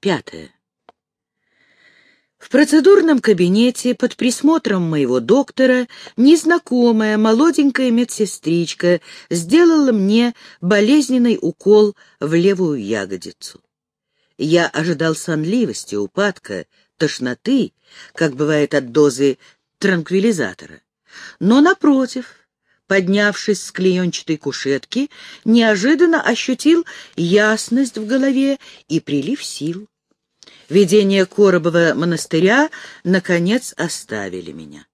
Пятое. В процедурном кабинете под присмотром моего доктора незнакомая молоденькая медсестричка сделала мне болезненный укол в левую ягодицу. Я ожидал сонливости, упадка, тошноты, как бывает от дозы транквилизатора. Но, напротив, поднявшись с клеенчатой кушетки, неожиданно ощутил ясность в голове и прилив сил. Видение Коробова монастыря, наконец, оставили меня.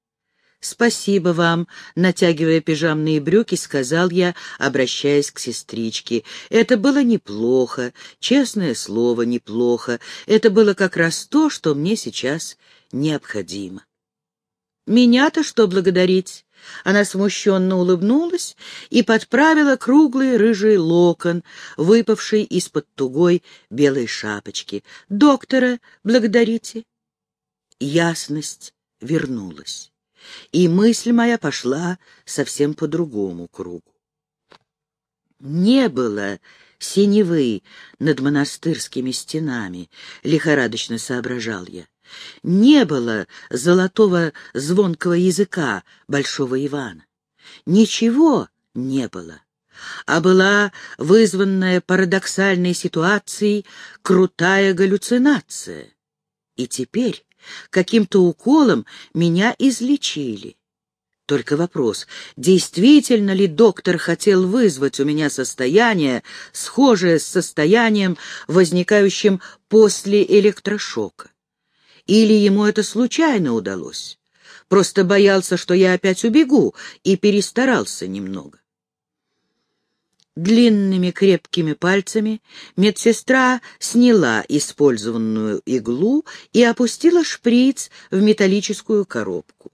«Спасибо вам», — натягивая пижамные брюки, сказал я, обращаясь к сестричке. «Это было неплохо, честное слово, неплохо. Это было как раз то, что мне сейчас необходимо». «Меня-то что благодарить?» Она смущенно улыбнулась и подправила круглый рыжий локон, выпавший из-под тугой белой шапочки. «Доктора благодарите». Ясность вернулась, и мысль моя пошла совсем по другому кругу. Не было синевы над монастырскими стенами, лихорадочно соображал я. Не было золотого звонкого языка Большого Ивана. Ничего не было, а была вызванная парадоксальной ситуацией крутая галлюцинация. И теперь каким-то уколом меня излечили. Только вопрос, действительно ли доктор хотел вызвать у меня состояние, схожее с состоянием, возникающим после электрошока? Или ему это случайно удалось? Просто боялся, что я опять убегу, и перестарался немного. Длинными крепкими пальцами медсестра сняла использованную иглу и опустила шприц в металлическую коробку.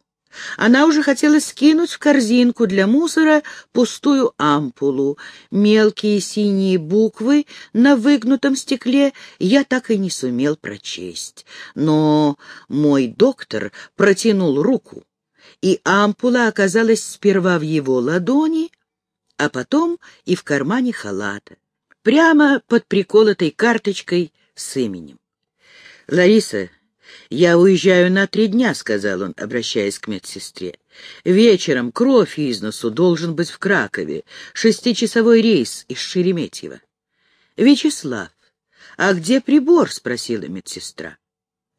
Она уже хотела скинуть в корзинку для мусора пустую ампулу. Мелкие синие буквы на выгнутом стекле я так и не сумел прочесть. Но мой доктор протянул руку, и ампула оказалась сперва в его ладони, а потом и в кармане халата, прямо под приколотой карточкой с именем. «Лариса, «Я уезжаю на три дня», — сказал он, обращаясь к медсестре. «Вечером кровь из носу должен быть в Кракове. Шестичасовой рейс из Шереметьево». «Вячеслав, а где прибор?» — спросила медсестра.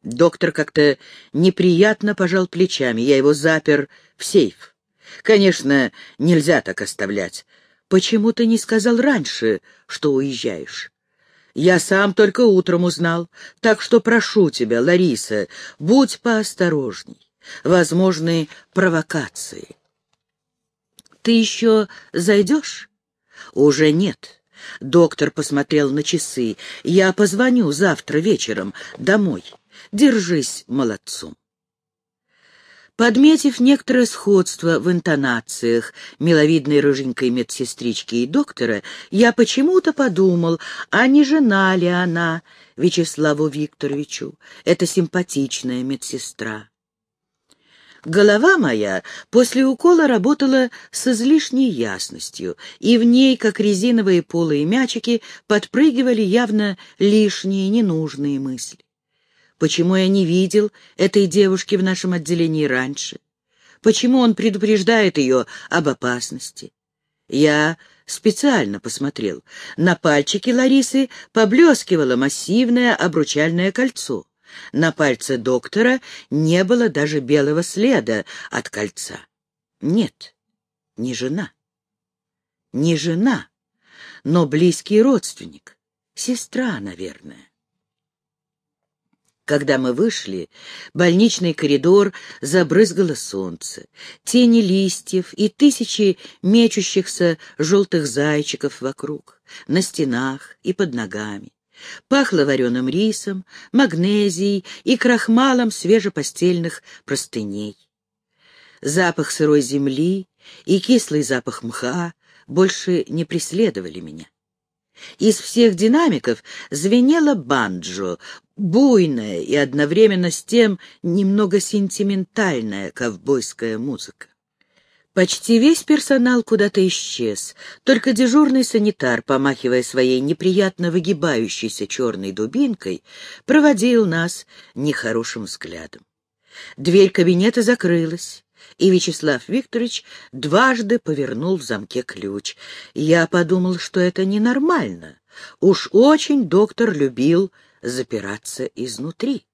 Доктор как-то неприятно пожал плечами. Я его запер в сейф. Конечно, нельзя так оставлять. Почему ты не сказал раньше, что уезжаешь? Я сам только утром узнал, так что прошу тебя, Лариса, будь поосторожней. Возможны провокации. Ты еще зайдешь? Уже нет. Доктор посмотрел на часы. Я позвоню завтра вечером домой. Держись молодцом. Подметив некоторое сходство в интонациях миловидной рыженькой медсестрички и доктора, я почему-то подумал, а не жена ли она Вячеславу Викторовичу, эта симпатичная медсестра. Голова моя после укола работала с излишней ясностью, и в ней, как резиновые полые мячики, подпрыгивали явно лишние ненужные мысли. Почему я не видел этой девушки в нашем отделении раньше? Почему он предупреждает ее об опасности? Я специально посмотрел. На пальчике Ларисы поблескивало массивное обручальное кольцо. На пальце доктора не было даже белого следа от кольца. Нет, не жена. Не жена, но близкий родственник. Сестра, наверное. Когда мы вышли, больничный коридор забрызгало солнце, тени листьев и тысячи мечущихся желтых зайчиков вокруг, на стенах и под ногами. Пахло вареным рисом, магнезией и крахмалом свежепостельных простыней. Запах сырой земли и кислый запах мха больше не преследовали меня. Из всех динамиков звенела банджо, буйная и одновременно с тем немного сентиментальная ковбойская музыка. Почти весь персонал куда-то исчез, только дежурный санитар, помахивая своей неприятно выгибающейся черной дубинкой, проводил нас нехорошим взглядом. Дверь кабинета закрылась, и Вячеслав Викторович дважды повернул в замке ключ. Я подумал, что это ненормально. Уж очень доктор любил запираться изнутри.